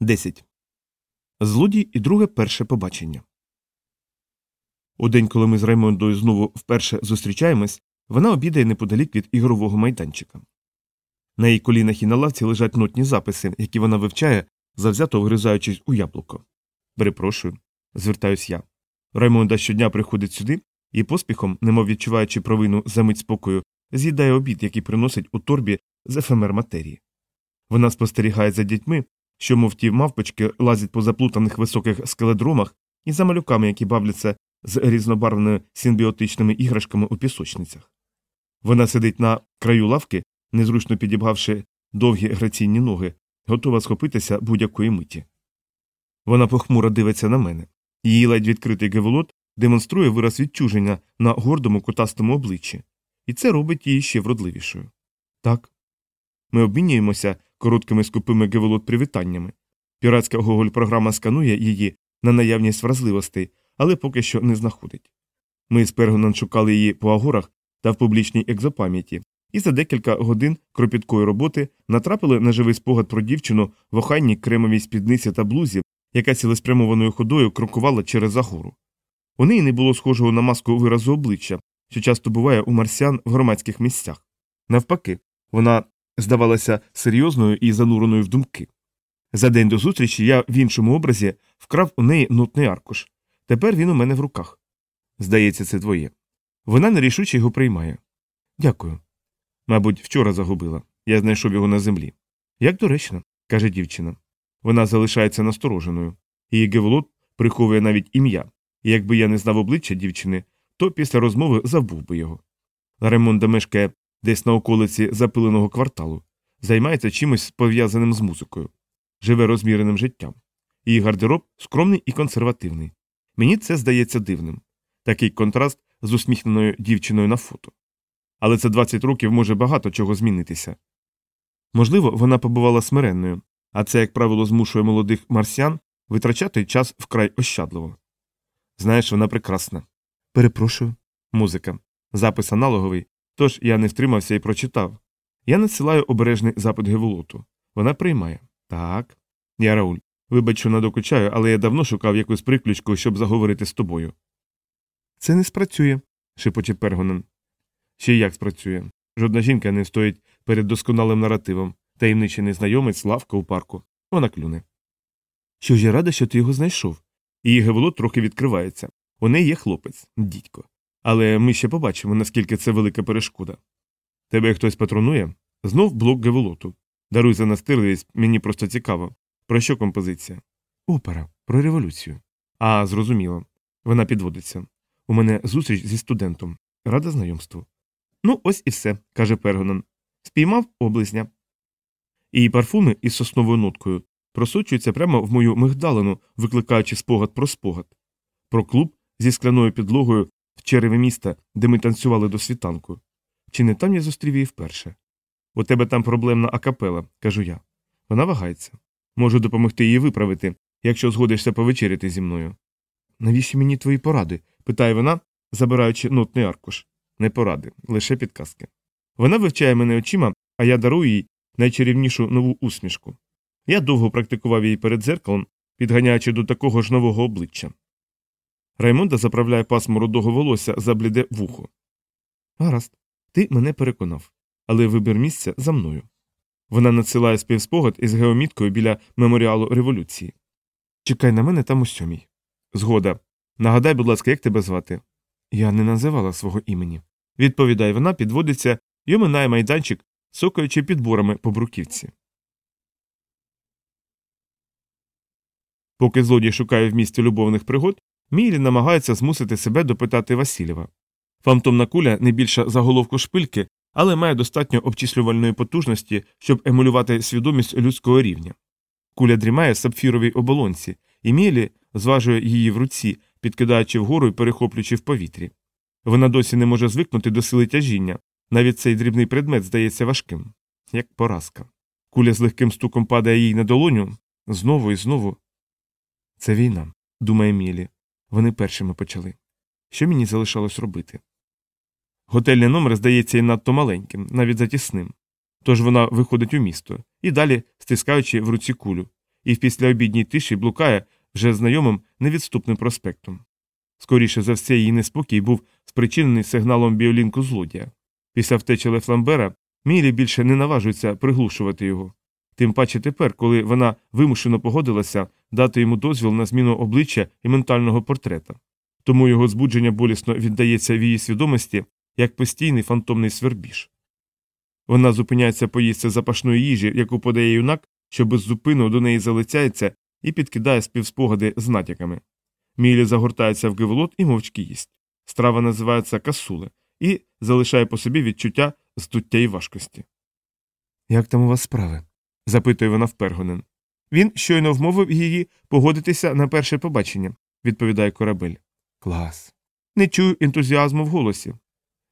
10. Злодій і друге перше побачення. У день, коли ми з Раймондою знову вперше зустрічаємось, вона обідає неподалік від ігрового майданчика. На її колінах і на лавці лежать нотні записи, які вона вивчає, завзято вгризаючись у яблуко. Перепрошую, звертаюсь я. Раймонда щодня приходить сюди і поспіхом, немов відчуваючи провину за мить спокою, з'їдає обід, який приносить у торбі з ефемер матерії. Вона спостерігає за дітьми, що, мов ті мавпочки, лазять по заплутаних високих скеледромах і за малюками, які бавляться з різнобарвними симбіотичними іграшками у пісочницях. Вона сидить на краю лавки, незручно підібгавши довгі граційні ноги, готова схопитися будь-якої миті. Вона похмуро дивиться на мене. Її ледь відкритий геволот демонструє вираз відчуження на гордому кутастому обличчі, і це робить її ще вродливішою. Так. Ми обмінюємося короткими скупими геволот привітаннями. Піратська Гоголь програма сканує її на наявність вразливостей, але поки що не знаходить. Ми з Пергонан шукали її по агорах та в публічній екзопам'яті, і за декілька годин кропіткої роботи натрапили на живий спогад про дівчину в охайній кремовій спідниці та блузі, яка цілеспрямованою ходою крокувала через агору. У неї не було схожого на маску виразу обличчя, що часто буває у марсіан в громадських місцях. Навпаки, вона здавалася серйозною і зануреною в думки. За день до зустрічі я в іншому образі вкрав у неї нотний аркуш. Тепер він у мене в руках. Здається, це твоє. Вона нерішуче його приймає. Дякую. Мабуть, вчора загубила. Я знайшов його на землі. Як доречно, каже дівчина. Вона залишається настороженою. Її геволот приховує навіть ім'я, і якби я не знав обличчя дівчини, то після розмови забув би його. Ремонда мешкає десь на околиці запиленого кварталу, займається чимось пов'язаним з музикою, живе розміреним життям. Її гардероб скромний і консервативний. Мені це здається дивним такий контраст з усміхненою дівчиною на фото. Але це 20 років може багато чого змінитися. Можливо, вона побувала смиренною, а це, як правило, змушує молодих марсіан витрачати час вкрай ощадливо. Знаєш, вона прекрасна. Перепрошую. Музика. Запис аналоговий, тож я не втримався і прочитав. Я надсилаю обережний запит Геволоту. Вона приймає. Так. Я Рауль. Вибач, що надокучаю, але я давно шукав якусь приключку, щоб заговорити з тобою. Це не спрацює, шепоче Пергонен. Ще як спрацює. Жодна жінка не стоїть перед досконалим наративом, таємничий незнайомець, лавка у парку. Вона клюне. Що ж я рада, що ти його знайшов. Її геволот трохи відкривається. У неї є хлопець, дідько. Але ми ще побачимо, наскільки це велика перешкода. Тебе хтось патронує? Знов блок геволоту. Даруй за настирливість, мені просто цікаво. Про що композиція? Опера, про революцію. А, зрозуміло. Вона підводиться. У мене зустріч зі студентом. Рада знайомству. Ну, ось і все, каже Пергонен. Спіймав облизня. Її парфуми із сосновою ноткою просочуються прямо в мою мигдалину, викликаючи спогад про спогад. Про клуб зі скляною підлогою в череві міста, де ми танцювали до світанку. Чи не там я зустрів її вперше? У тебе там проблемна акапела, кажу я. Вона вагається. Можу допомогти її виправити, якщо згодишся повечеряти зі мною. Навіщо мені твої поради? питає вона, забираючи нотний аркуш. Не поради, лише підказки. Вона вивчає мене очима, а я дарую їй найчарівнішу нову усмішку. Я довго практикував її перед дзеркалом, підганяючи до такого ж нового обличчя. Раймонда заправляє пасмо рудого волосся за бліде вухо. Гаразд, ти мене переконав, але вибір місця за мною. Вона надсилає співспогад із геоміткою біля меморіалу революції. Чекай на мене там у сьомій. Згода. Нагадай, будь ласка, як тебе звати? Я не називала свого імені. Відповідає вона, підводиться і оминає майданчик, сокаючи підборами по бруківці. Поки злодій шукає в місті любовних пригод, Мілі намагається змусити себе допитати Васильєва. Фантомна куля не більша за головку шпильки, але має достатньо обчислювальної потужності, щоб емулювати свідомість людського рівня. Куля дрімає в сапфіровій оболонці, і Мілі зважує її в руці, підкидаючи вгору і перехоплюючи в повітрі. Вона досі не може звикнути до сили тяжіння, навіть цей дрібний предмет здається важким, як поразка. Куля з легким стуком падає їй на долоню знову і знову. Це війна, думає Мілі. Вони першими почали. Що мені залишалось робити? Готельний номер здається і надто маленьким, навіть затісним. Тож вона виходить у місто і далі, стискаючи в руці кулю, і в післяобідній тиші блукає вже знайомим невідступним проспектом. Скоріше за все, її неспокій був спричинений сигналом біолінку злодія. Після втечі Лефламбера Мілі більше не наважується приглушувати його. Тим паче тепер, коли вона вимушено погодилася дати йому дозвіл на зміну обличчя і ментального портрета. Тому його збудження болісно віддається в її свідомості як постійний фантомний свербіж. Вона зупиняється поїсти запашної їжі, яку подає юнак, що без зупину до неї залицяється і підкидає співспогади з натяками. Мілі загортається в гиволот і мовчки їсть. Страва називається касуле і залишає по собі відчуття здуття і важкості. Як там у вас справи? запитує вона в Пергонен. Він щойно вмовив її погодитися на перше побачення, відповідає корабель. Клас. Не чую ентузіазму в голосі.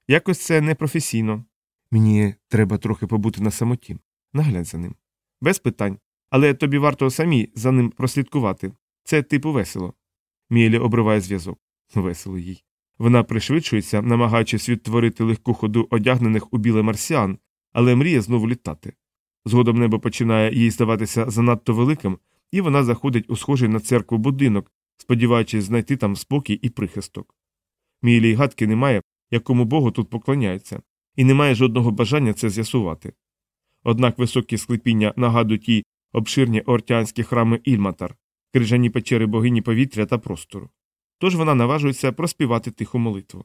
Якось це непрофесійно. Мені треба трохи побути на самоті. Наглянь за ним. Без питань. Але тобі варто самі за ним прослідкувати. Це типу весело. Мілі обриває зв'язок. Весело їй. Вона пришвидшується, намагаючись відтворити легку ходу одягнених у біле марсіан, але мріє знову літати. Згодом небо починає їй здаватися занадто великим, і вона заходить у схожий на церкву будинок, сподіваючись знайти там спокій і прихисток. Мілі гадки немає, якому богу тут поклоняються, і немає жодного бажання це з'ясувати. Однак високі склепіння нагадують їй обширні ортянські храми Ільматар, крижані печери богині повітря та простору. Тож вона наважується проспівати тиху молитву.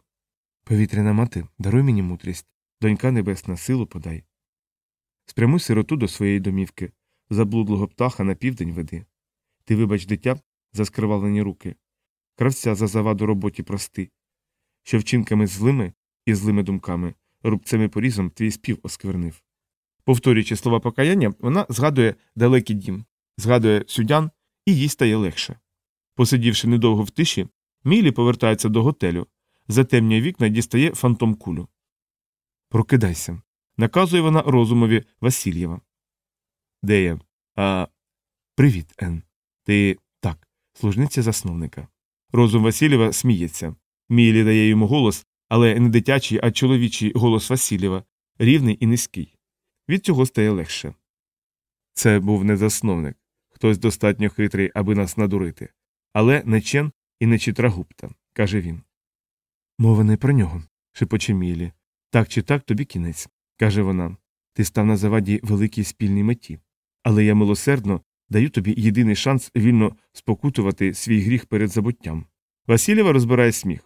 Повітряна мати, даруй мені мудрість, донька небесна, силу подай. Спрямуй сироту до своєї домівки, заблудлого птаха на південь веди. Ти, вибач, дитя, за скривавлені руки, кравця за заваду роботі прости, що вчинками злими і злими думками, рубцем і порізом твій спів осквернив. Повторюючи слова покаяння, вона згадує далекий дім, згадує сюдян, і їй стає легше. Посидівши недовго в тиші, Мілі повертається до готелю, затемнює вікна дістає фантом кулю. Прокидайся. Наказує вона розумові Васильєва. Де я? А. Привіт, Ен. Ти так, служниця засновника. Розум Васильєва сміється. Мілі дає йому голос, але не дитячий, а чоловічий голос Васильєва, рівний і низький. Від цього стає легше. Це був не засновник, хтось достатньо хитрий, аби нас надурити. Але не Чен і не Чітрагупта, каже він. Мова не про нього, шепоче Мілі. Так чи так тобі кінець, каже вона. Ти став на заваді великій спільній меті. Але я милосердно даю тобі єдиний шанс вільно спокутувати свій гріх перед забуттям. Васильєва розбирає сміх.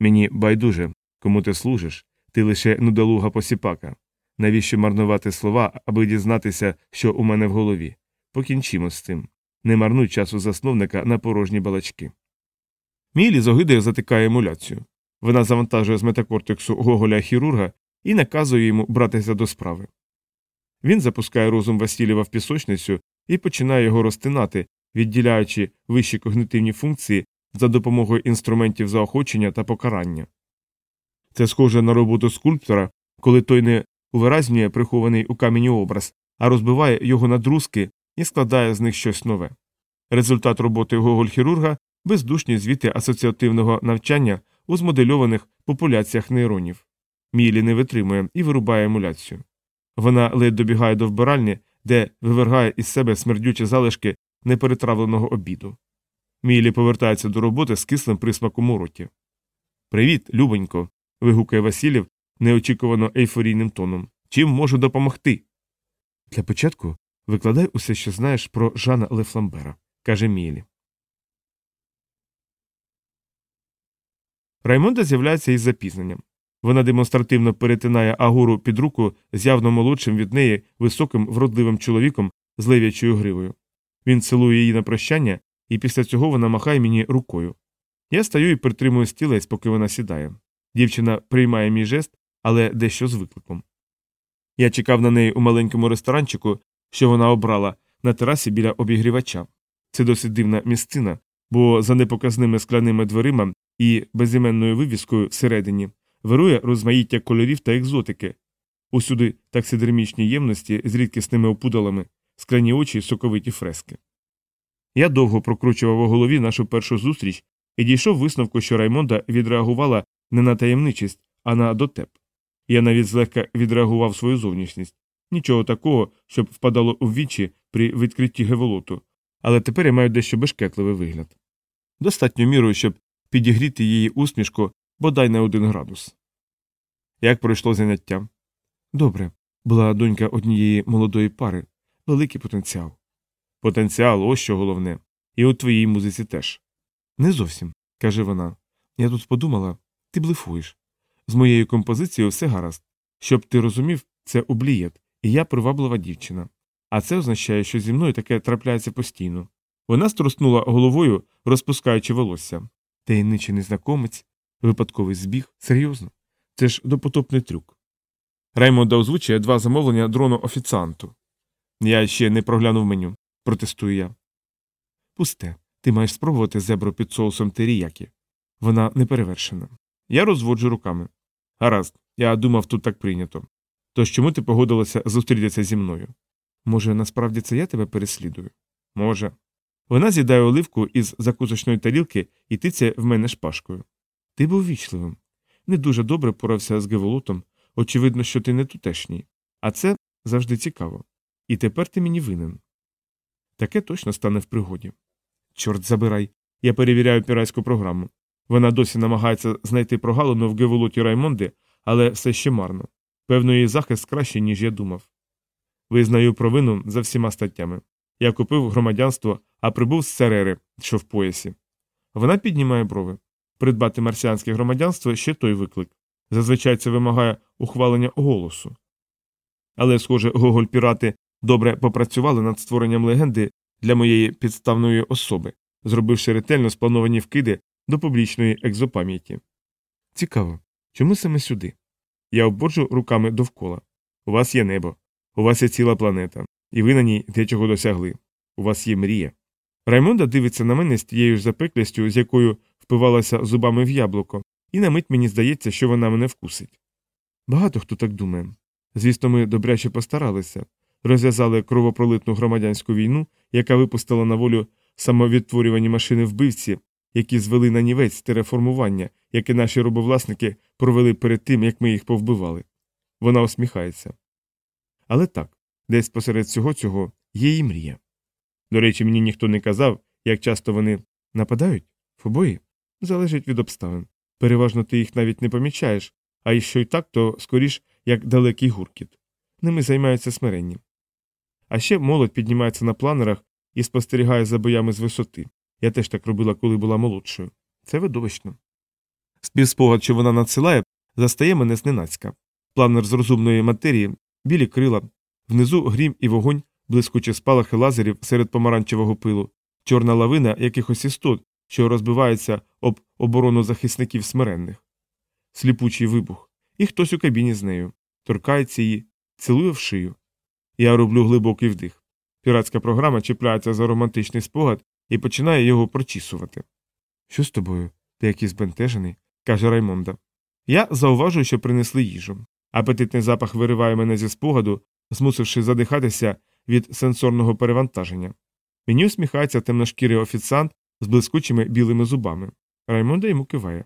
Мені байдуже, кому ти служиш, ти лише нудолуга посіпака. Навіщо марнувати слова, аби дізнатися, що у мене в голові? Покінчимо з цим. Не марнуй часу засновника на порожні балачки. Мілі з огидою затикає емуляцію. Вона завантажує з метакортексу Гоголя хірурга і наказує йому братися до справи. Він запускає розум Васильєва в пісочницю і починає його розтинати, відділяючи вищі когнитивні функції за допомогою інструментів заохочення та покарання. Це схоже на роботу скульптора, коли той не увиразнює прихований у камені образ, а розбиває його на друзки і складає з них щось нове. Результат роботи Гоголь-хірурга бездушні звіти асоціативного навчання у змодельованих популяціях нейронів. Мілі не витримує і вирубає емуляцію. Вона ледь добігає до вбиральні, де вивергає із себе смердючі залишки неперетравленого обіду. Мілі повертається до роботи з кислим присмаком у роті. Привіт, любонько. вигукає Васильєв неочікувано ейфорійним тоном. Чим можу допомогти? Для початку викладай усе, що знаєш про Жана Лефламбера, каже Мілі. Раймонда з'являється із запізненням. Вона демонстративно перетинає агуру під руку з явно молодшим від неї високим вродливим чоловіком з лев'ячою гривою. Він цілує її на прощання, і після цього вона махає мені рукою. Я стаю і притримую стілець, поки вона сідає. Дівчина приймає мій жест, але дещо з викликом. Я чекав на неї у маленькому ресторанчику, що вона обрала на терасі біля обігрівача. Це досить дивна місцина, бо за непоказними скляними дверима і безіменною вивіскою всередині вирує розмаїття кольорів та екзотики, усюди таксидермічні ємності з рідкісними опудалами, скляні очі й соковиті фрески. Я довго прокручував у голові нашу першу зустріч і дійшов висновку, що Раймонда відреагувала не на таємничість, а на дотеп. Я навіть злегка відреагував свою зовнішність. Нічого такого, щоб впадало у вічі при відкритті геволоту, але тепер я маю дещо бешкетливий вигляд. Достатньо мірою, щоб підігріти її усмішку бодай на один градус. Як пройшло заняття? Добре. Була донька однієї молодої пари, великий потенціал. Потенціал, ось що головне, і у твоїй музиці теж. Не зовсім, каже вона. Я тут подумала, ти блефуєш. З моєю композицією все гаразд. Щоб ти розумів, це облієт, і я приваблива дівчина. А це означає, що зі мною таке трапляється постійно. Вона струснула головою, розпускаючи волосся. Таємничий незнакомець, випадковий збіг, серйозно. Це ж допотопний трюк. Раймонда озвучує два замовлення дрону офіціанту. Я ще не проглянув меню, протестую я. Пусте, ти маєш спробувати зебру під соусом теріякі. Вона не перевершена. Я розводжу руками. Гаразд, я думав, тут так прийнято. Тож чому ти погодилася зустрітися зі мною? Може, насправді це я тебе переслідую? Може. Вона з'їдає оливку із закусочної тарілки і тицяє в мене шпажкою. Ти був вічливим. Не дуже добре порався з Геволотом. Очевидно, що ти не тутешній. А це завжди цікаво. І тепер ти мені винен. Таке точно стане в пригоді. Чорт забирай. Я перевіряю піратську програму. Вона досі намагається знайти прогалину в Геволоті Раймонди, але все ще марно. Певно, її захист кращий, ніж я думав. Визнаю провину за всіма статтями. Я купив громадянство, а прибув з Серери, що в поясі. Вона піднімає брови. Придбати марсіанське громадянство ще той виклик. Зазвичай це вимагає ухвалення голосу. Але, схоже, Гоголь пірати добре попрацювали над створенням легенди для моєї підставної особи, зробивши ретельно сплановані вкиди до публічної екзопам'яті. Цікаво, чому саме сюди? Я обводжу руками довкола. У вас є небо, у вас є ціла планета, і ви на ній дечого досягли. У вас є мрія. Раймонда дивиться на мене з тією ж запеклістю, з якою впивалася зубами в яблуко, і на мить мені здається, що вона мене вкусить. Багато хто так думає. Звісно, ми добряче постаралися, розв'язали кровопролитну громадянську війну, яка випустила на волю самовідтворювані машини вбивці, які звели на нівець те реформування, яке наші робовласники провели перед тим, як ми їх повбивали. Вона усміхається. Але так, десь посеред всього цього є і мрія. До речі, мені ніхто не казав, як часто вони нападають фобої. Залежить від обставин. Переважно ти їх навіть не помічаєш, а якщо й так, то скоріш як далекий гуркіт. Ними займаються смиренні. А ще молодь піднімається на планерах і спостерігає за боями з висоти. Я теж так робила, коли була молодшою. Це видовищно. Співспогад, що вона надсилає, застає мене зненацька. Планер з розумної матерії, білі крила, внизу грім і вогонь, блискучі спалахи лазерів серед помаранчевого пилу, чорна лавина якихось істот, що розбиваються об оборону захисників смиренних. Сліпучий вибух, і хтось у кабіні з нею, торкається її, цілує в шию. Я роблю глибокий вдих. Піратська програма чіпляється за романтичний спогад і починає його прочісувати. Що з тобою? Ти якийсь збентежений, каже Раймонда. Я зауважую, що принесли їжу. Апетитний запах вириває мене зі спогаду, змусивши задихатися від сенсорного перевантаження. Мені усміхається темношкірий офіціант з блискучими білими зубами. Раймонда йому киває.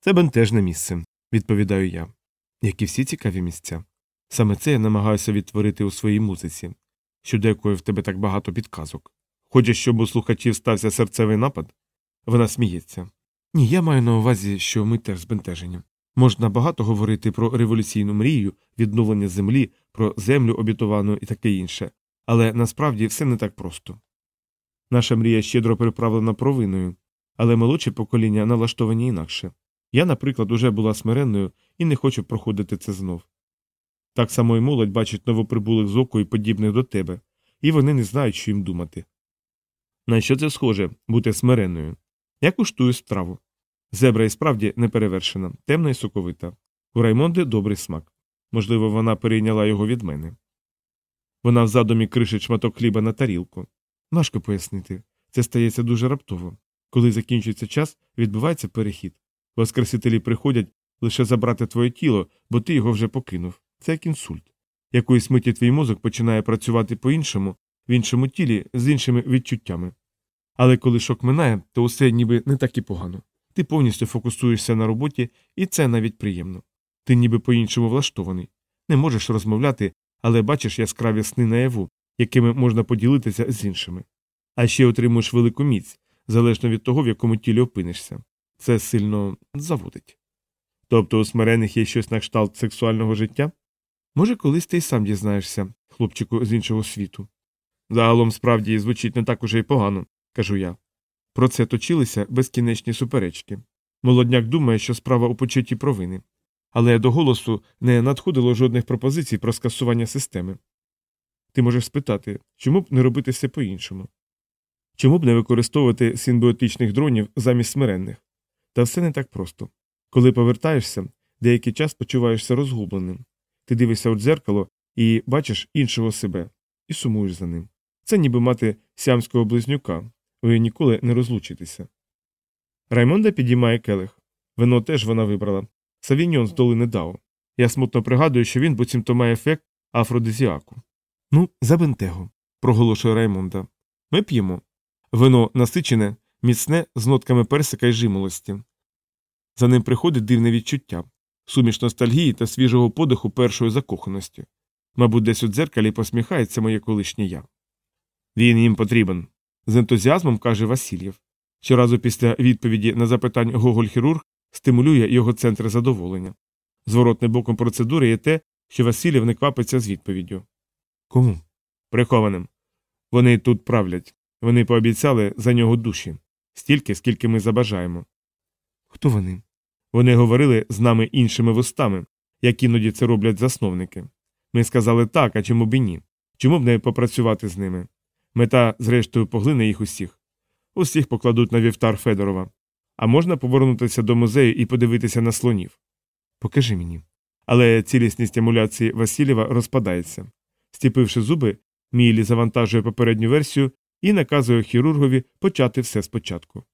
Це бентежне місце, відповідаю я. Як і всі цікаві місця. Саме це я намагаюся відтворити у своїй музиці, щодо якої в тебе так багато підказок. Хочеш, щоб у слухачів стався серцевий напад? Вона сміється. Ні, я маю на увазі, що ми теж збентежені. Можна багато говорити про революційну мрію, відновлення землі, про землю обітовану і таке інше, але насправді все не так просто. Наша мрія щедро приправлена провиною, але молодші покоління налаштовані інакше. Я, наприклад, уже була смиренною і не хочу проходити це знов. Так само і молодь бачить новоприбулих з оку і подібних до тебе, і вони не знають, що їм думати. На що це схоже бути смиренною? Я куштую страву. Зебра і справді неперевершена, темна і соковита. У Раймонди добрий смак. Можливо, вона перейняла його від мене. Вона в задумі кришить шматок хліба на тарілку. Важко пояснити. Це стається дуже раптово. Коли закінчується час, відбувається перехід. Воскресителі приходять лише забрати твоє тіло, бо ти його вже покинув. Це як інсульт. Якоїсь миті твій мозок починає працювати по-іншому, в іншому тілі, з іншими відчуттями. Але коли шок минає, то усе ніби не так і погано. Ти повністю фокусуєшся на роботі, і це навіть приємно. Ти ніби по-іншому влаштований. Не можеш розмовляти, але бачиш яскраві сни наяву, якими можна поділитися з іншими. а ще отримуєш велику міць, залежно від того, в якому тілі опинишся. Це сильно заводить. Тобто у смирених є щось на кшталт сексуального життя? Може, колись ти й сам дізнаєшся, хлопчику з іншого світу. Загалом справді звучить не так уже й погано, кажу я. Про це точилися безкінечні суперечки. Молодняк думає, що справа у почутті провини. Але до голосу не надходило жодних пропозицій про скасування системи. Ти можеш спитати, чому б не робити все по-іншому? Чому б не використовувати симбіотичних дронів замість смиренних? Та все не так просто. Коли повертаєшся, деякий час почуваєшся розгубленим. Ти дивишся у дзеркало і бачиш іншого себе, і сумуєш за ним. Це ніби мати сямського близнюка, ви ніколи не розлучитеся. Раймонда підіймає келих. Вино теж вона вибрала. Савіньон з долини Дао. Я смутно пригадую, що він буцімто має ефект афродизіаку. Ну, за бентего, проголошує Раймонда. Ми п'ємо. Вино насичене, міцне з нотками персика й жимолості. За ним приходить дивне відчуття суміш ностальгії та свіжого подиху першої закоханості. Мабуть, десь у дзеркалі посміхається моє колишнє я. Він їм потрібен. з ентузіазмом каже Васильєв. Щоразу після відповіді на запитання Гоголь хірург стимулює його центр задоволення. Зворотним боком процедури є те, що Васильєв не квапиться з відповіддю. Кому? Прихованим. Вони тут правлять. Вони пообіцяли за нього душі стільки, скільки ми забажаємо. Хто вони? Вони говорили з нами іншими вустами, як іноді це роблять засновники. Ми сказали так, а чому б і ні? Чому б не попрацювати з ними? Мета, зрештою, поглине їх усіх. Усіх покладуть на вівтар Федорова. А можна повернутися до музею і подивитися на слонів? Покажи мені. Але цілісність стимуляції Васильєва розпадається. Стіпивши зуби, Мілі завантажує попередню версію і наказує хірургові почати все спочатку.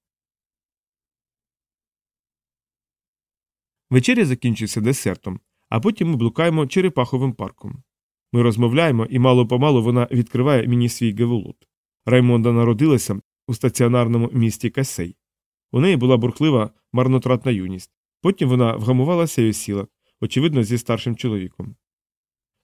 Вечеря закінчується десертом, а потім ми блукаємо черепаховим парком. Ми розмовляємо, і мало помалу вона відкриває мені свій геволот. Раймонда народилася у стаціонарному місті Касей. У неї була бурхлива марнотратна юність. Потім вона вгамувалася і осіла, очевидно, зі старшим чоловіком.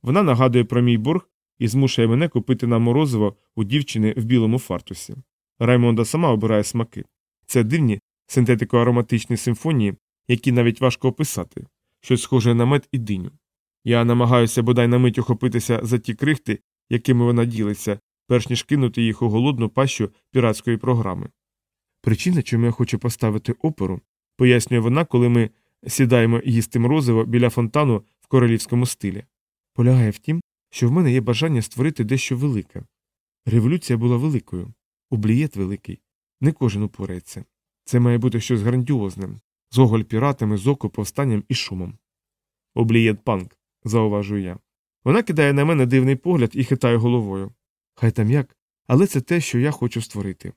Вона нагадує про мій борг і змушує мене купити нам морозиво у дівчини в білому фартусі. Раймонда сама обирає смаки. Це дивні синтетико-ароматичні симфонії, які навіть важко описати, щось схоже на мед і диню. Я намагаюся бодай на мить охопитися за ті крихти, якими вона ділиться, перш ніж кинути їх у голодну пащу піратської програми. Причина, чому я хочу поставити оперу, пояснює вона, коли ми сідаємо їсти морозиво біля фонтану в королівському стилі, полягає в тім, що в мене є бажання створити дещо велике. Революція була великою, облієт великий, не кожен упорається. Це має бути щось грандіозне, з оголь піратами, з око, повстанням і шумом. Облієт панк, зауважую я. Вона кидає на мене дивний погляд і хитає головою. Хай там як, але це те, що я хочу створити.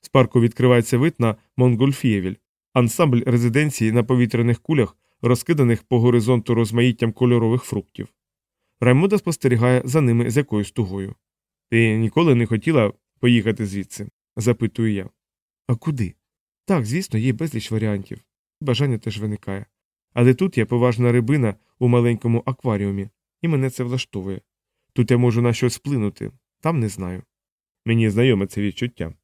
З парку відкривається вид на Монгольфієвіль, ансамбль резиденції на повітряних кулях, розкиданих по горизонту розмаїттям кольорових фруктів. Раймода спостерігає за ними з якоюсь тугою. Ти ніколи не хотіла поїхати звідси? запитую я. А куди? Так, звісно, є безліч варіантів. Бажання теж виникає. Але тут я поважна рибина у маленькому акваріумі, і мене це влаштовує. Тут я можу на щось вплинути, там не знаю. Мені знайоме це відчуття.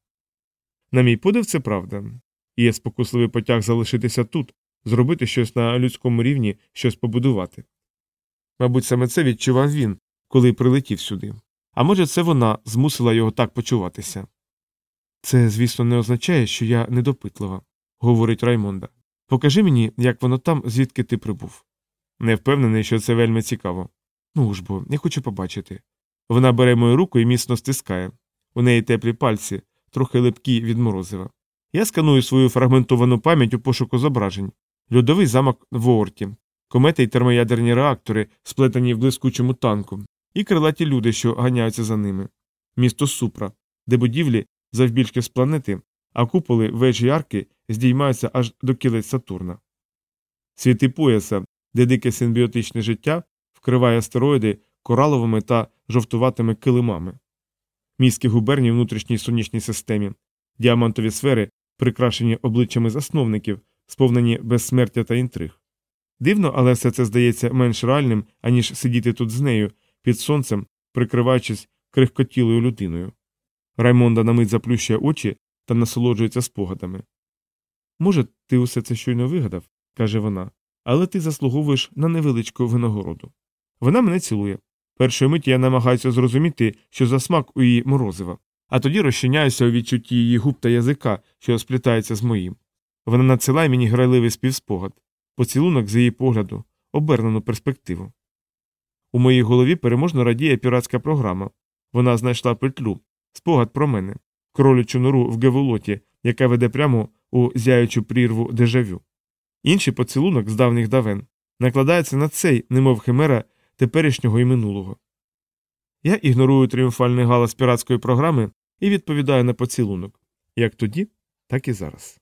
На мій подив, це правда. І є спокусливий потяг залишитися тут, зробити щось на людському рівні, щось побудувати. Мабуть, саме це відчував він, коли прилетів сюди. А може, це вона змусила його так почуватися. Це, звісно, не означає, що я недопитлива, говорить Раймонда. Покажи мені, як воно там, звідки ти прибув. Не впевнений, що це вельми цікаво. Ну ж бо, я хочу побачити. Вона бере мою руку і міцно стискає. У неї теплі пальці, трохи липкі від морозива. Я сканую свою фрагментовану пам'ять у пошуку зображень, льодовий замок в Оорті, комети й термоядерні реактори, сплетені в блискучому танку, і крилаті люди, що ганяються за ними, місто Супра, де будівлі завбільшки з планети, а куполи вежі арки здіймаються аж до кілець Сатурна. Світи пояса, де дике симбіотичне життя вкриває астероїди кораловими та жовтуватими килимами, міські губернії внутрішній сонячній системі, діамантові сфери, прикрашені обличчями засновників, сповнені безсмертя та інтриг. Дивно, але все це здається менш реальним, аніж сидіти тут з нею, під сонцем, прикриваючись крихкотілою людиною. Раймонда на мить заплющує очі та насолоджується спогадами. Може, ти усе це щойно вигадав, каже вона, але ти заслуговуєш на невеличку винагороду. Вона мене цілує. Першої миті я намагаюся зрозуміти, що за смак у її морозива, а тоді розчиняюся у відчутті її губ та язика, що сплітається з моїм. Вона надсилає мені грайливий співспогад, поцілунок з її погляду, обернену перспективу. У моїй голові переможно радіє піратська програма. Вона знайшла петлю, спогад про мене, кролячу нору в геволоті, яка веде прямо у зяючу прірву дежавю. Інший поцілунок з давніх давен накладається на цей, немов химера теперішнього і минулого. Я ігнорую тріумфальний галас піратської програми і відповідаю на поцілунок як тоді, так і зараз.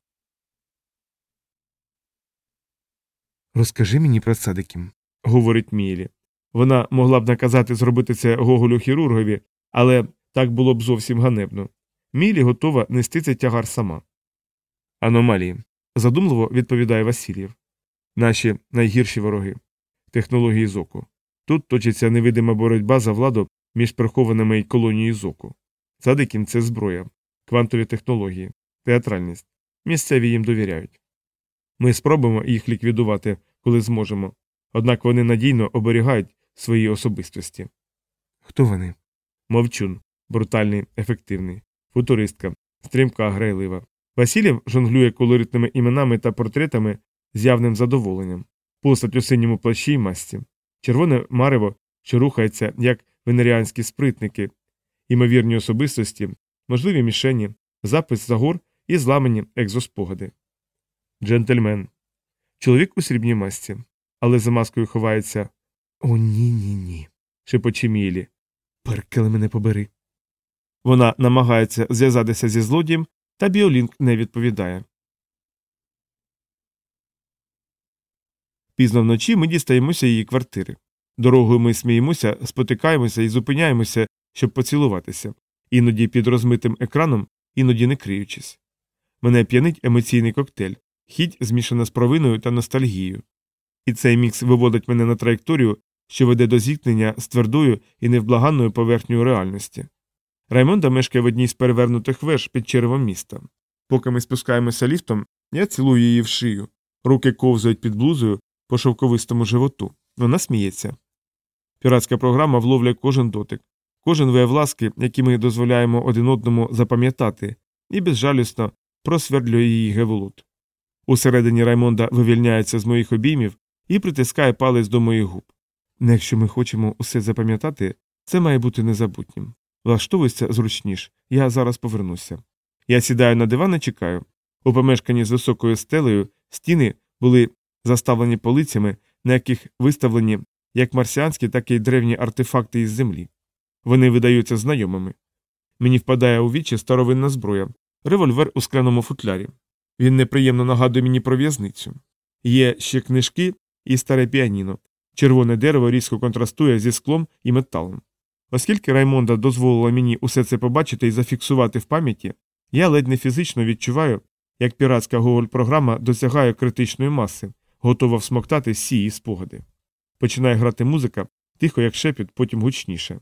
Розкажи мені про садиків, говорить Мілі. Вона могла б наказати зробити це Гоголю хірургові, але так було б зовсім ганебно. Мілі готова нести цей тягар сама. Аномалії. задумливо відповідає Васильєв. Наші найгірші вороги технології зоку. Тут точиться невидима боротьба за владу між прихованими й колонією зоку. Садикім це зброя, квантові технології, театральність. Місцеві їм довіряють. Ми спробуємо їх ліквідувати, коли зможемо, однак вони надійно оберігають свої особистості. Хто вони? Мовчун, брутальний, ефективний, футуристка, стрімка, грайлива. Васильєв жонглює колоритними іменами та портретами з явним задоволенням, постать у синьому плащі й масці, червоне марево, що рухається, як венеріанські спритники, імовірні особистості, можливі мішені, запис за гор і зламані екзоспогади. Джентльмен. Чоловік у срібній масці, але за маскою ховається. О, ні, ні, ні. шепоче Мілі. Перкели мене побери. Вона намагається зв'язатися зі злодієм, та Біолінк не відповідає. Пізно вночі ми дістаємося її квартири. Дорогою ми сміємося, спотикаємося і зупиняємося, щоб поцілуватися, іноді під розмитим екраном, іноді не криючись. Мене п'янить емоційний коктейль, хідь змішана з провиною та ностальгією. І цей мікс виводить мене на траєкторію, що веде до зіткнення з твердою і невблаганною поверхнею реальності. Раймонда мешкає в одній з перевернутих веж під черевом міста. Поки ми спускаємося ліфтом, я цілую її в шию, руки ковзають під блузою по шовковистому животу. Вона сміється. Піратська програма вловлює кожен дотик, кожен вияв ласки, який ми дозволяємо один одному запам'ятати, і безжалісно просвердлює її геволут. Усередині Раймонда вивільняється з моїх обіймів і притискає палець до моїх губ. Не якщо ми хочемо усе запам'ятати, це має бути незабутнім. Влаштовуйся зручніш, я зараз повернуся. Я сідаю на диван і чекаю. У помешканні з високою стелею стіни були заставлені полицями, на яких виставлені як марсіанські, так і древні артефакти із землі. Вони видаються знайомими. Мені впадає у вічі старовинна зброя, револьвер у скляному футлярі. Він неприємно нагадує мені про в'язницю. Є ще книжки і старе піаніно. Червоне дерево різко контрастує зі склом і металом. Оскільки Раймонда дозволила мені усе це побачити і зафіксувати в пам'яті, я ледь не фізично відчуваю, як піратська Гоголь програма досягає критичної маси, готова всмоктати всі її спогади. Починає грати музика, тихо, як шепіт, потім гучніше.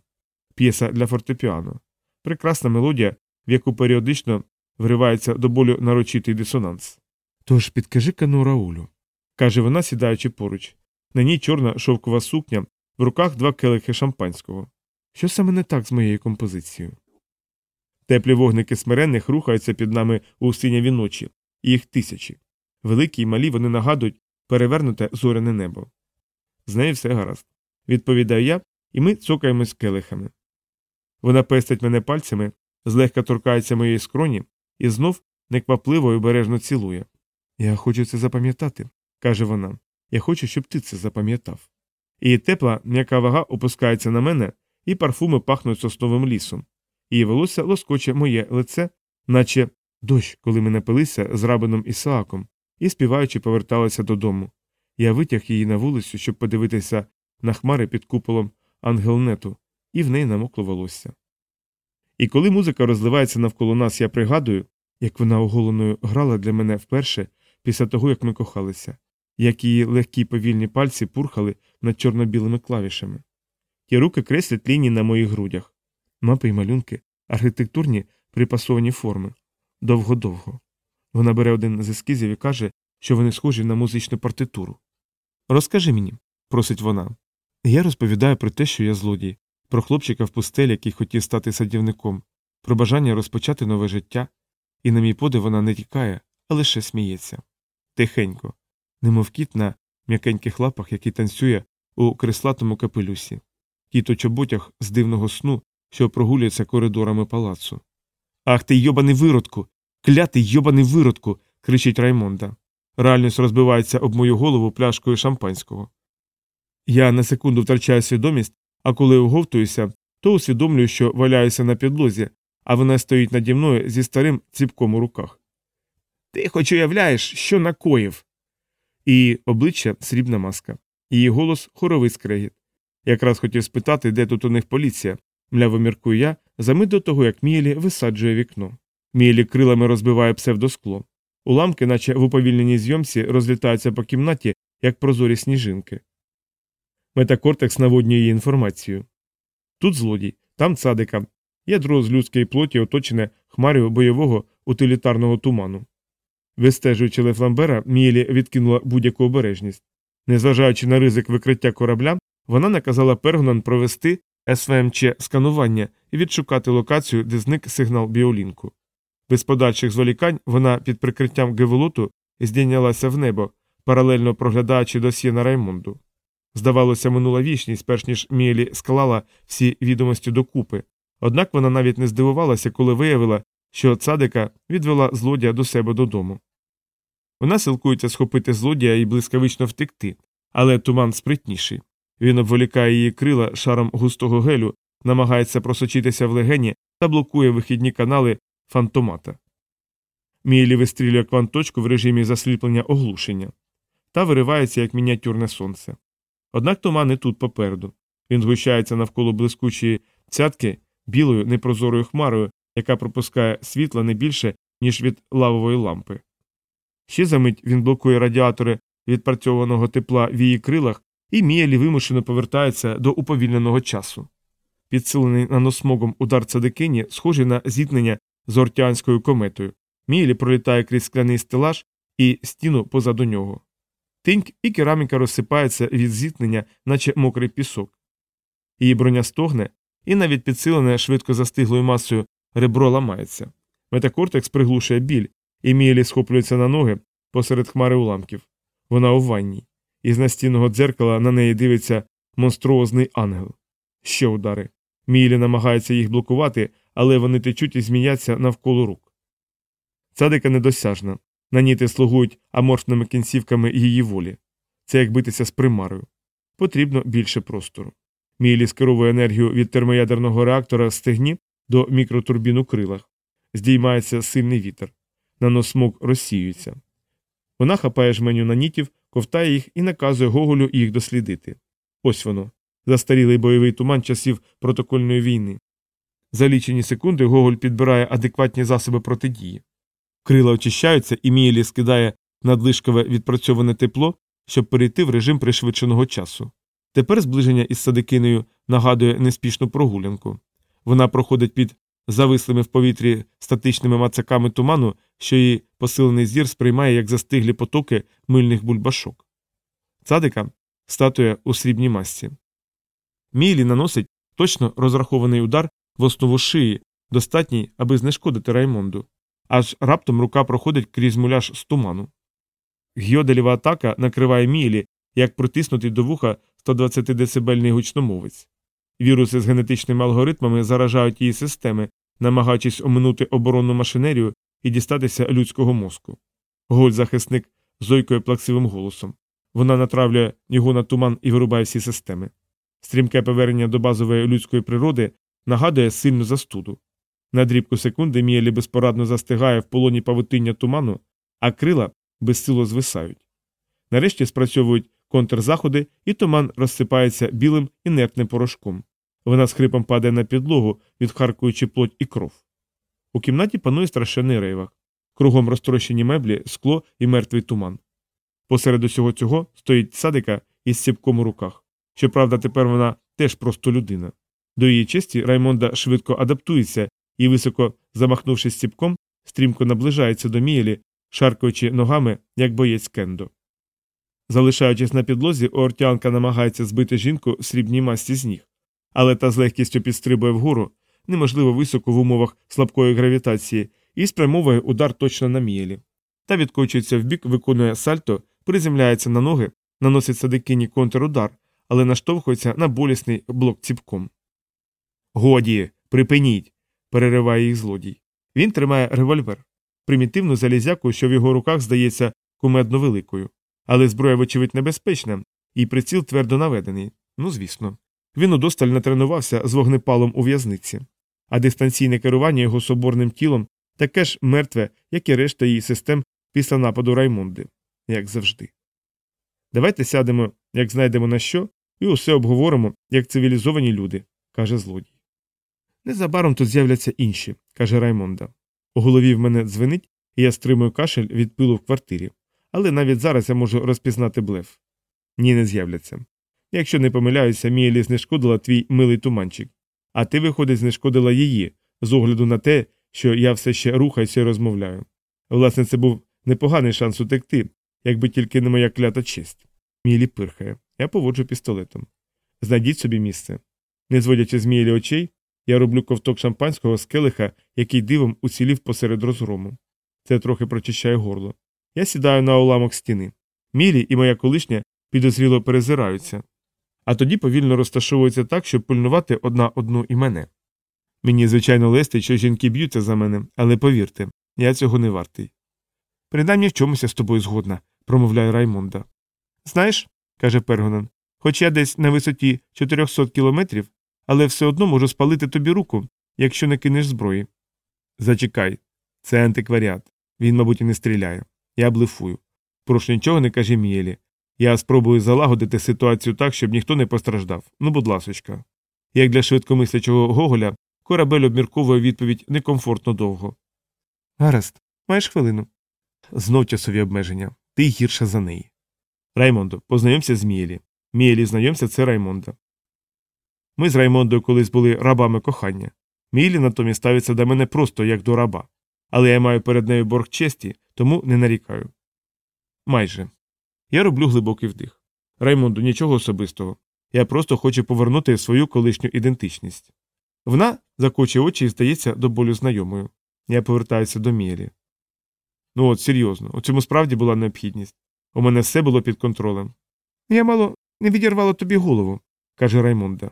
П'єса для фортепіано. Прекрасна мелодія, в яку періодично вривається до болю нарочитий дисонанс. Тож підкажи кану Раулю, каже вона, сідаючи поруч. На ній чорна шовкова сукня, в руках два келихи шампанського. Що саме не так з моєю композицією? Теплі вогники смиренних рухаються під нами у синяві ночі, і їх тисячі. Великі й малі вони нагадують перевернуте зоряне небо. З нею все гаразд. Відповідаю я, і ми цокаємось келихами. Вона пестить мене пальцями, злегка торкається моєї скроні і знов неквапливо і обережно цілує. Я хочу це запам'ятати, каже вона. Я хочу, щоб ти це запам'ятав. Її тепла, м'яка вага опускається на мене, і парфуми пахнуть сосновим лісом. Її волосся лоскоче моє лице, наче дощ, коли ми напилися з рабином Ісааком, і співаючи поверталися додому. Я витяг її на вулицю, щоб подивитися на хмари під куполом ангелнету, і в неї намокло волосся. І коли музика розливається навколо нас, я пригадую, як вона оголеною грала для мене вперше після того, як ми кохалися, як її легкі повільні пальці пурхали над чорно-білими клавішами. Ті руки креслять лінії на моїх грудях. Мапи й малюнки, архітектурні припасовані форми. Довго-довго. Вона бере один з ескізів і каже, що вони схожі на музичну партитуру. Розкажи мені, просить вона. Я розповідаю про те, що я злодій, про хлопчика в пустелі, який хотів стати садівником, про бажання розпочати нове життя, і, на мій подив, вона не тікає, а лише сміється. Тихенько, немов кіт на м'якеньких лапах, який танцює у креслатому капелюсі, кіт у чоботях з дивного сну, що прогулюється коридорами палацу. Ах ти йобаний виродку! Клятий йобаний виродку. кричить Раймонда. Реальність розбивається об мою голову пляшкою шампанського. Я на секунду втрачаю свідомість, а коли оговтуюся, то усвідомлюю, що валяюся на підлозі, а вона стоїть наді мною зі старим ціпком у руках. Ти хоч уявляєш, що накоїв. І обличчя срібна маска, її голос хоровий скрегіт. Якраз хотів спитати, де тут у них поліція, мляво міркую я, за мить до того, як Мієлі висаджує вікно. Мієлі крилами розбиває псевдоскло. Уламки, наче в уповільненій зйомці, розлітаються по кімнаті, як прозорі сніжинки. Метакортекс наводнює її інформацію. Тут злодій, там цадика, ядро з людської плоті оточене хмарою бойового утилітарного туману. Вистежуючи Лефламбера, Мієлі відкинула будь-яку обережність. Незважаючи на ризик викриття корабля, вона наказала Пергнан провести СВМЧ сканування і відшукати локацію, де зник сигнал біолінку. Без подальших зволікань вона під прикриттям геволоту здійнялася в небо, паралельно проглядаючи досьє на Раймонду. Здавалося, минула вічність, перш ніж Міелі склала всі відомості докупи, однак вона навіть не здивувалася, коли виявила, що цадика відвела злодія до себе додому. Вона силкується схопити злодія і блискавично втекти, але туман спритніший. Він обволікає її крила шаром густого гелю, намагається просочитися в легені та блокує вихідні канали фантомата. Мієлі вистрілює кванточку в режимі засліплення оглушення та виривається як мініатюрне сонце. Однак туман і тут попереду. Він згущається навколо блискучої цятки білою непрозорою хмарою, яка пропускає світла не більше, ніж від лавової лампи. Ще за мить він блокує радіатори відпрацьованого тепла в її крилах, і Мієлі вимушено повертається до уповільненого часу. Підсилений наносмогом удар цадикині схожий на зіткнення з ортіанською кометою. Мієлі пролітає крізь скляний стелаж і стіну позаду нього. Тиньк і кераміка розсипається від зіткнення, наче мокрий пісок. Її броня стогне, і навіть підсилене швидко застиглою масою ребро ламається. Метакортекс приглушує біль, і Мієлі схоплюється на ноги посеред хмари уламків. Вона у ванні. Із настінного дзеркала на неї дивиться монструозний ангел. Ще удари. Мієлі намагається їх блокувати, але вони течуть і зміяться навколо рук. Цадика недосяжна. Наніти слугують аморфними кінцівками її волі. Це як битися з примарою. Потрібно більше простору. Мієлі скеровує енергію від термоядерного реактора стегні до мікротурбін у крилах. Здіймається сильний вітер. Наносмок розсіюється. Вона хапає жменю нанітів, ковтає їх і наказує Гоголю їх дослідити. Ось воно. Застарілий бойовий туман часів протокольної війни. За лічені секунди Гоголь підбирає адекватні засоби протидії. Крила очищаються, і Мієлі скидає надлишкове відпрацьоване тепло, щоб перейти в режим пришвидшеного часу. Тепер зближення із садикинею нагадує неспішну прогулянку. Вона проходить під завислими в повітрі статичними мацаками туману, що її посилений зір сприймає як застиглі потоки мильних бульбашок. Цадика статуя у срібній масці. Мілі наносить точно розрахований удар в основу шиї, достатній, аби знешкодити Раймонду. Аж раптом рука проходить крізь муляж з туману. Гьоделєва атака накриває Мілі, як притиснутий до вуха 120 децибельний гучномовець. Віруси з генетичними алгоритмами заражають її системи, намагаючись оминути оборонну машинерію і дістатися людського мозку. Голь захисник зойкою плаксивим голосом. Вона натравлює його на туман і вирубає всі системи. Стрімке повернення до базової людської природи нагадує сильну застуду. На дрібку секунди Мієлі безпорадно застигає в полоні павутиння туману, а крила безсило звисають. Нарешті спрацьовують контрзаходи, і туман розсипається білим інертним порошком. Вона з хрипом падає на підлогу, відхаркуючи плоть і кров. У кімнаті панує страшенний рейвах. Кругом розтрощені меблі, скло і мертвий туман. Посеред усього цього стоїть садика із сіпком у руках. Щоправда, тепер вона теж просто людина. До її честі Раймонда швидко адаптується і високо замахнувшись ціпком, стрімко наближається до Мієлі, шаркаючи ногами, як боєць кендо. Залишаючись на підлозі, Ортянка намагається збити жінку в срібній масті з ніг, але та з легкістю підстрибує вгору, неможливо високо в умовах слабкої гравітації, і спрямовує удар точно на Мієлі. Та відкочується вбік, виконує сальто, приземляється на ноги, наносить садикині контрудар, але наштовхується на болісний блок ціпком. Годі, припиніть. Перериває їх злодій. Він тримає револьвер, примітивну залізяку, що в його руках здається кумедно великою. Але зброя, вочевидь, небезпечна, і приціл твердо наведений. Ну, звісно. Він удосталь натренувався з вогнепалом у в'язниці, а дистанційне керування його соборним тілом таке ж мертве, як і решта її систем після нападу Раймонди, як завжди. Давайте сядемо, як знайдемо на що, і усе обговоримо, як цивілізовані люди, каже злодій. Незабаром тут з'являться інші, каже Раймонда. У голові в мене дзвенить, і я стримую кашель від пилу в квартирі, але навіть зараз я можу розпізнати блеф. Ні, не з'являться. Якщо не помиляюся, Мієлі знешкодила твій милий туманчик, а ти, виходить, знешкодила її, з огляду на те, що я все ще рухаюся і розмовляю. Власне, це був непоганий шанс утекти, якби тільки не моя клята честь. Мілі пирхає. Я поводжу пістолетом. Знайдіть собі місце. Не зводячи з Мілі очей, я роблю ковток шампанського з келиха, який дивом уцілів посеред розгрому. Це трохи прочищає горло. Я сідаю на уламок стіни. Мілі і моя колишня підозріло перезираються, а тоді повільно розташовуються так, щоб пильнувати одна одну і мене. Мені, звичайно, лестить, що жінки б'ються за мене, але повірте, я цього не вартий. Принаймні в чомусь я з тобою згодна, промовляє Раймонда. Знаєш, каже Пергонен, хоч я десь на висоті 400 кілометрів, але все одно можу спалити тобі руку, якщо не кинеш зброї. Зачекай, це антикваріат. Він, мабуть, і не стріляє. Я блефую. Прошу нічого не кажи Мієлі. Я спробую залагодити ситуацію так, щоб ніхто не постраждав. Ну, будь ласочка. Як для швидкомислячого Гоголя, корабель обмірковує відповідь некомфортно довго. Гаразд, маєш хвилину. Знов часові обмеження. Ти гірша за неї. Раймондо, познайомся з Мієлі. Мієлі, знайомся, це Раймонда. Ми з Раймондою колись були рабами кохання. Мієлі натомість ставиться до мене просто як до раба. Але я маю перед нею борг честі, тому не нарікаю. Майже. Я роблю глибокий вдих. Раймонду, нічого особистого. Я просто хочу повернути свою колишню ідентичність. Вона закочує очі і здається до болю знайомою. Я повертаюся до Мієлі. Ну от, серйозно, у цьому справді була необхідність. У мене все було під контролем. Я мало не відірвала тобі голову, каже Раймонда.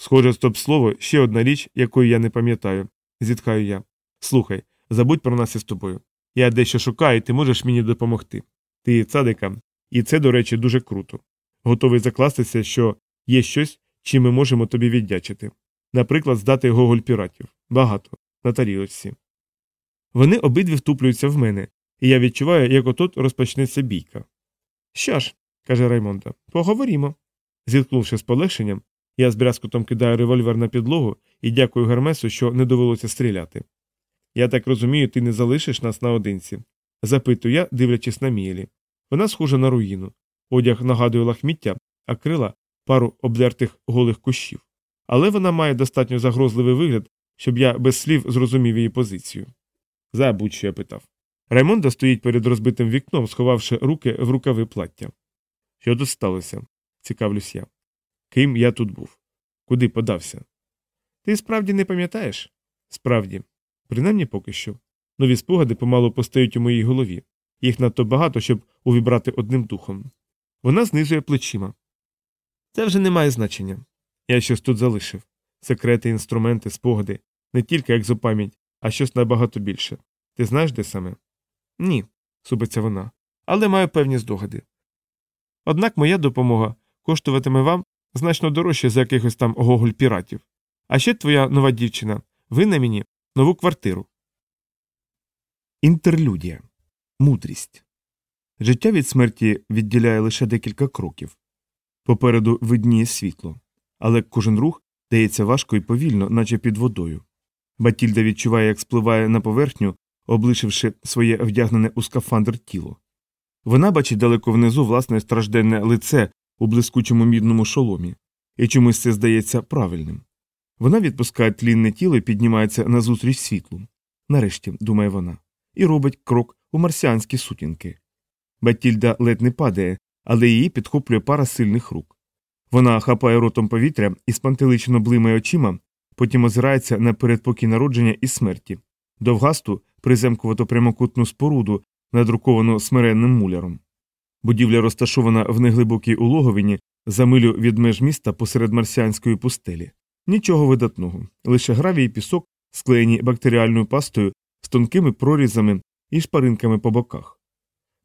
Схоже, стоп слово ще одна річ, якої я не пам'ятаю, зітхаю я. Слухай, забудь про нас із тобою. Я дещо шукаю, і ти можеш мені допомогти. Ти цадика, і це, до речі, дуже круто. Готовий закластися, що є щось, чим ми можемо тобі віддячити. Наприклад, здати гоголь піратів. Багато, на тарілочці. Вони обидві втуплюються в мене, і я відчуваю, як отут розпочнеться бійка. Що ж, каже Раймонда, поговоримо. Зіткнувши з полегшенням, я з брязкотом кидаю револьвер на підлогу і дякую Гермесу, що не довелося стріляти. Я так розумію, ти не залишиш нас наодинці. запитую я, дивлячись на Мієлі. Вона схожа на руїну. Одяг нагадує лахміття, а крила пару обдертих голих кущів. Але вона має достатньо загрозливий вигляд, щоб я без слів зрозумів її позицію. Забудь, що я питав. Раймонда стоїть перед розбитим вікном, сховавши руки в рукави плаття. Що тут сталося? цікавлюсь я. Ким я тут був? Куди подався? Ти справді не пам'ятаєш? Справді, принаймні поки що. Нові спогади помалу постають у моїй голові. Їх надто багато, щоб увібрати одним духом. Вона знизує плечима. Це вже не має значення. Я щось тут залишив секрети, інструменти, спогади, не тільки екзопам'ять, а щось набагато більше. Ти знаєш, де саме? Ні, супиться вона, але маю певні здогади. Однак моя допомога коштуватиме вам значно дорожче за якихось там гоголь піратів. А ще твоя нова дівчина винна мені нову квартиру. Інтерлюдія. Мудрість. Життя від смерті відділяє лише декілька кроків. Попереду видніє світло, але кожен рух дається важко і повільно, наче під водою. Батільда відчуває, як спливає на поверхню, облишивши своє вдягнене у скафандр тіло. Вона бачить далеко внизу власне стражденне лице у блискучому мідному шоломі, і чомусь це здається правильним. Вона відпускає тлінне тіло і піднімається назустріч світлу. Нарешті, думає вона, і робить крок у марсіанські сутінки. Батільда ледь не падає, але її підхоплює пара сильних рук. Вона хапає ротом повітря і спантеличено блимає очима, потім озирається на передпокій народження і смерті, довгасту, приземкувато прямокутну споруду, надруковану смиренним муляром. Будівля розташована в неглибокій улоговині за милю від меж міста посеред марсіанської пустелі. Нічого видатного, лише гравій пісок, склеєні бактеріальною пастою з тонкими прорізами і шпаринками по боках.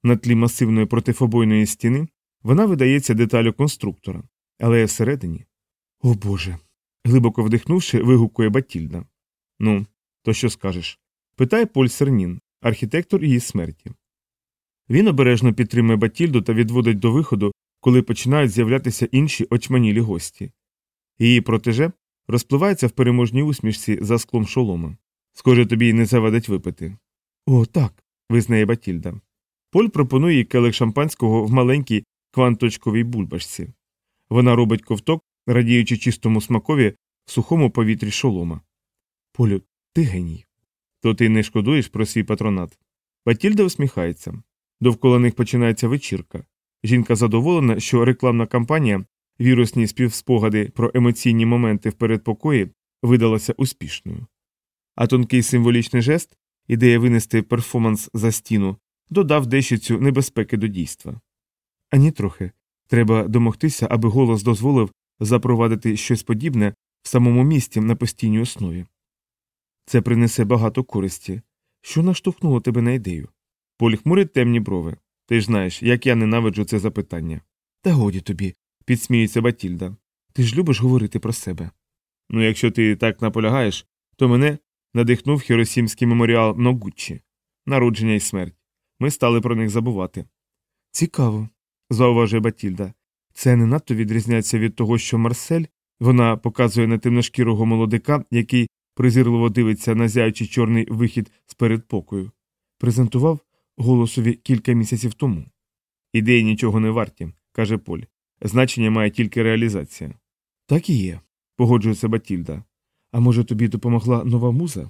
На тлі масивної протифобойної стіни вона видається деталю конструктора, але всередині. О Боже. глибоко вдихнувши, вигукує Батільда. Ну, то що скажеш? питає Поль Сернін, архітектор її смерті. Він обережно підтримує Батільду та відводить до виходу, коли починають з'являтися інші очманілі гості. Її протеже розпливається в переможній усмішці за склом шолома. Схоже, тобі й не завадить випити. О, так, визнає Батільда. Поль пропонує їй келих шампанського в маленькій кванточковій бульбашці. Вона робить ковток, радіючи чистому смакові в сухому повітрі шолома. Полю, ти геній. То ти не шкодуєш про свій патронат. Батільда усміхається. Довкола них починається вечірка. Жінка задоволена, що рекламна кампанія, вірусні співспогади про емоційні моменти в передпокої видалася успішною. А тонкий символічний жест, ідея винести перформанс за стіну, додав дещицю небезпеки до дійства. Ані трохи. Треба домогтися, аби голос дозволив запровадити щось подібне в самому місті на постійній основі. Це принесе багато користі. Що наштовхнуло тебе на ідею? Поль хмурить темні брови. Ти ж знаєш, як я ненавиджу це запитання. Та годі тобі, підсміється Батільда. Ти ж любиш говорити про себе. Ну, якщо ти так наполягаєш, то мене надихнув хіросімський меморіал Ногуччі. народження і смерть. Ми стали про них забувати. Цікаво, зауважує Батільда. Це не надто відрізняється від того, що Марсель вона показує на темношкірого молодика, який презирливо дивиться на зяючий чорний вихід з передпокою. Презентував голосові кілька місяців тому. Ідеї нічого не варті, каже Поль. Значення має тільки реалізація. Так і є, погоджується Батільда. А може, тобі допомогла нова муза?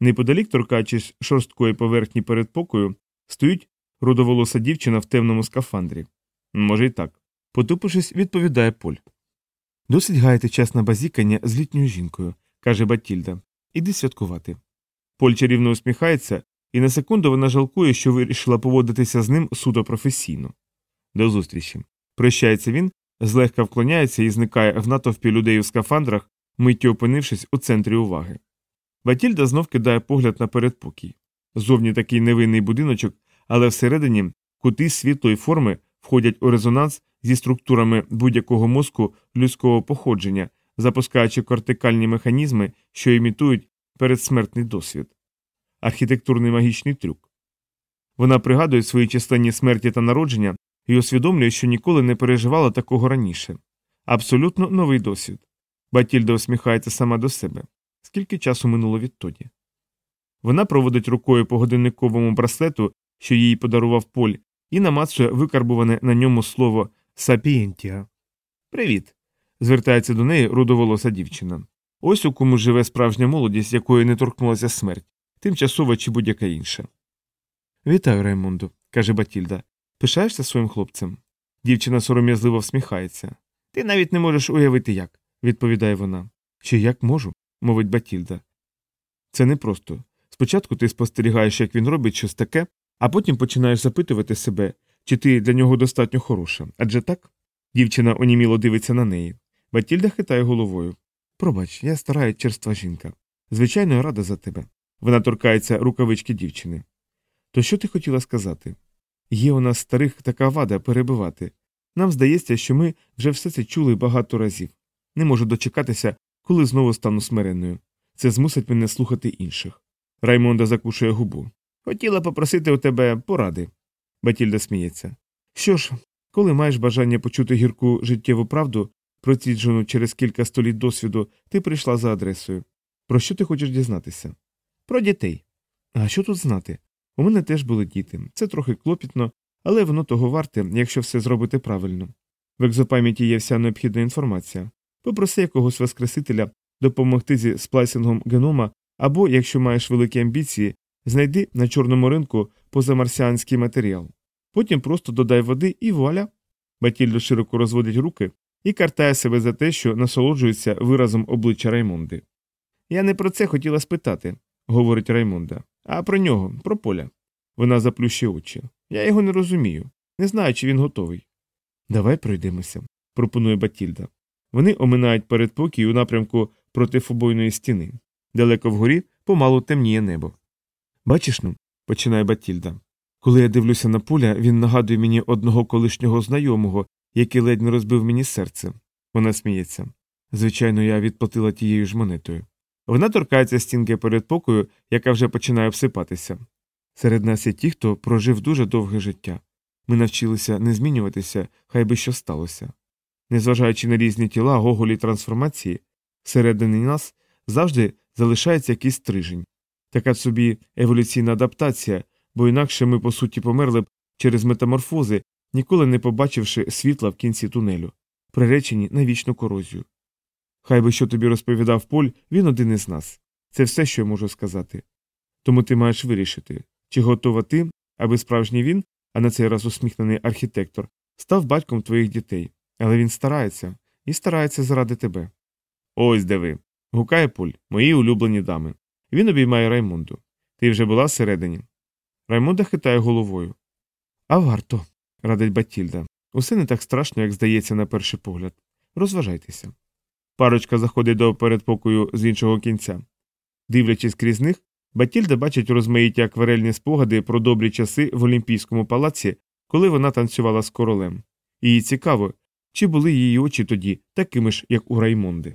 Неподалік торкаючись шорсткої поверхні передпокою, стоїть рудоволоса дівчина в темному скафандрі. Може, й так. Потупившись, відповідає Поль. Досить гаяти час на базікання з літньою жінкою, каже Батільда. Іди святкувати. Поль чарівно усміхається, і на секунду вона жалкує, що вирішила поводитися з ним суто професійно. До зустрічі. Прощається він, злегка вклоняється і зникає в натовпі людей у скафандрах, миттю опинившись у центрі уваги. Батільда знов кидає погляд на передпокій. Зовні такий невинний будиночок, але всередині кути світлої форми входять у резонанс зі структурами будь-якого мозку людського походження, запускаючи кортикальні механізми, що імітують передсмертний досвід. Архітектурний магічний трюк. Вона пригадує свої численні смерті та народження і усвідомлює, що ніколи не переживала такого раніше. Абсолютно новий досвід. Батільда усміхається сама до себе. Скільки часу минуло відтоді? Вона проводить рукою по годинниковому браслету, що їй подарував Поль, і намацує викарбуване на ньому слово сапієнтія. Привіт. звертається до неї рудоволоса дівчина. Ось у кому живе справжня молодість, якої не торкнулася смерть, тимчасова чи будь-яка інша. Вітаю, Раймонду, каже Батільда. Пишаєшся своїм хлопцем? Дівчина сором'язливо всміхається. Ти навіть не можеш уявити як, відповідає вона. Чи як можу? мовить Батільда. Це непросто. Спочатку ти спостерігаєш, як він робить щось таке, а потім починаєш запитувати себе, чи ти для нього достатньо хороша. Адже так? Дівчина оніміло дивиться на неї. Батільда хитає головою. Пробач, я стара черства жінка. Звичайно, я рада за тебе. Вона торкається рукавички дівчини. То що ти хотіла сказати? Є у нас старих така вада перебивати. Нам здається, що ми вже все це чули багато разів. Не можу дочекатися, коли знову стану смиренною. Це змусить мене слухати інших. Раймонда закушує губу. Хотіла попросити у тебе поради. Батільда сміється. Що ж, коли маєш бажання почути гірку життєву правду, проціджену через кілька століть досвіду, ти прийшла за адресою. Про що ти хочеш дізнатися? Про дітей. А що тут знати? У мене теж були діти. Це трохи клопітно, але воно того варте, якщо все зробити правильно. В екзопам'яті є вся необхідна інформація. Попроси якогось воскресителя допомогти зі сплайсингом генома, або, якщо маєш великі амбіції, знайди на чорному ринку позамарсіанський матеріал. Потім просто додай води і вуаля. Батільдо широко розводить руки і картає себе за те, що насолоджується виразом обличчя Раймонди. Я не про це хотіла спитати, говорить Раймонда, а про нього, про поля. Вона заплющує очі. Я його не розумію. Не знаю, чи він готовий. Давай пройдемося, пропонує Батільда. Вони оминають передпокій у напрямку протифобойної стіни. Далеко вгорі помалу темніє небо. Бачиш ну, починає Батільда. Коли я дивлюся на поля, він нагадує мені одного колишнього знайомого, який ледь не розбив мені серце. Вона сміється. Звичайно, я відплатила тією ж монетою. Вона торкається стінки передпокою, яка вже починає обсипатися. Серед нас є ті, хто прожив дуже довге життя. Ми навчилися не змінюватися, хай би що сталося. Незважаючи на різні тіла, гоголі трансформації, всередині нас завжди залишається якийсь стрижень. Така собі еволюційна адаптація, бо інакше ми, по суті, померли б через метаморфози, ніколи не побачивши світла в кінці тунелю, приречені на вічну корозію. Хай би що тобі розповідав Поль, він один із нас. Це все, що я можу сказати. Тому ти маєш вирішити, чи готова ти, аби справжній він, а на цей раз усміхнений архітектор, став батьком твоїх дітей. Але він старається і старається заради тебе. Ось де ви. гукає Поль, мої улюблені дами. Він обіймає Раймонду. Ти вже була всередині. Раймонда хитає головою. А варто, радить Батільда. Усе не так страшно, як здається, на перший погляд. Розважайтеся. Парочка заходить до передпокою з іншого кінця. Дивлячись крізь них, Батільда бачить розмаїті акварельні спогади про добрі часи в Олімпійському палаці, коли вона танцювала з королем. Їй цікаво, чи були її очі тоді такими ж, як у Раймонди.